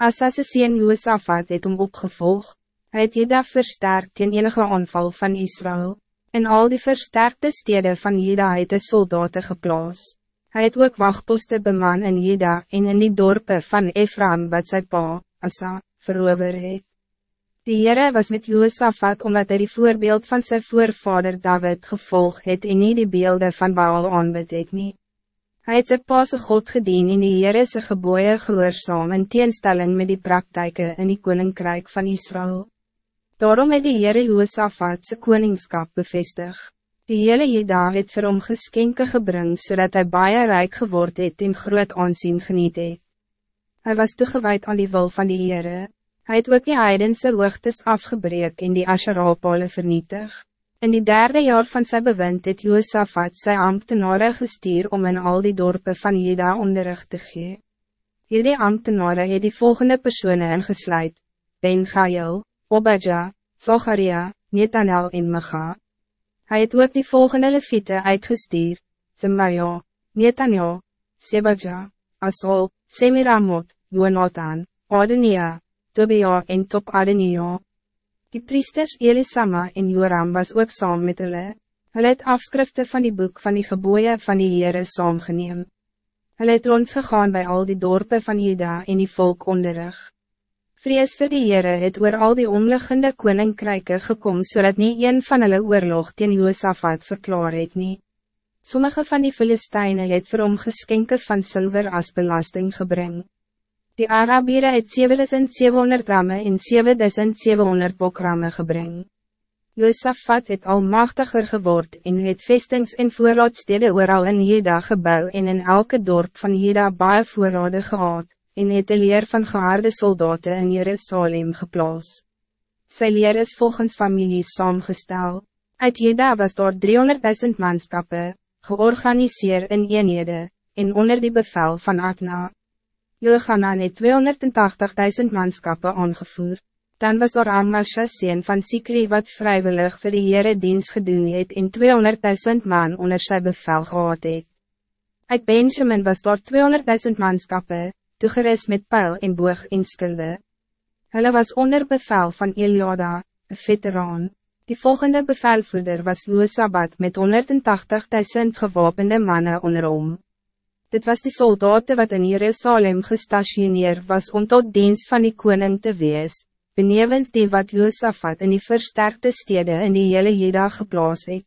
Asas' sien Joosafat het om opgevolg, hy het Jeda versterkt in enige aanval van Israël. In al die versterkte steden van Jeda het de soldaten geplaas. Hij het ook wachtposte beman in Jeda en in die dorpen van Ephraim wat sy pa, Asa, verover het. Die Heere was met Joosafat omdat hij die voorbeeld van zijn voorvader David gevolg het en nie die beelden van Baal aanbid het nie. Hy het sy paase God gedien en die Heere sy geboeie gehoorzaam in teenstelling met die praktijken in die koninkrijk van Israël. Daarom het die Heere Joosafat sy koningskap bevestig. Die hele Jeda het vir hom geskenke gebring zodat hij baie rijk geword het en groot aansien geniet het. Hy was toegewijd aan die wil van die Heere. Hij het ook die heidense hoogtes afgebreek en die Asherapale vernietig. In die derde jaar van zijn bewind het Joosafat sy ambtenare gestuur om in al die dorpen van Jeda onderrig te gee. Hierdie ambtenare het die volgende personen ingesluid, Ben Gael, Obadja, Zacharia, Netanel en Mecha. Hij het ook die volgende leviete uitgestuur, Zemaja, Netanel, Sebadja, Asol, Semiramot, Jonathan, Adenia, Tobia en Top Adenia. Die priesters Elisama en Joram was ook saam met hulle. Hulle het afskrifte van die boek van die geboeien van die Heere saamgeneem. Hulle het rondgegaan bij al die dorpen van Juda en die volk onderrig. Vrees vir die Heere het oor al die omliggende koninkryke gekom zodat so niet een van hulle oorlog teen Joosafat verklaar het nie. Sommige van die Filisteine het vir hom geskenke van zilver as belasting gebring. Die Arabieren het 7700 ramme en 7700 bokramme gebring. Josafat het al machtiger geword en het vestings en voorraadstede ooral in Jeda gebouw en in elke dorp van Jeda baie voorrade gehad, en het een leer van gehaarde soldaten in Jerusalem geplaas. Sy leer is volgens families saamgestel. Uit Jeda was daar 300.000 manskappe, georganiseerd in eenhede, en onder die bevel van Atna. Johanan het 280.000 manskappen aangevoer. Dan was er Amasha sien van Sikri wat vrijwillig voor de Heere dienst gedoen het en 200.000 man onder sy bevel gehad het. Uit Benjamin was daar 200.000 manskappen, toegeris met pijl en boog en skulde. Hulle was onder bevel van Eliada, een veteraan. Die volgende bevelvoerder was Loosabat met 180.000 gewapende mannen onder hom. Dit was die soldaten wat in Jerusalem gestationeerd was om tot dienst van die koning te wees, benevens die wat Josafat in die versterkte steden in die hele Jeda geplaas het.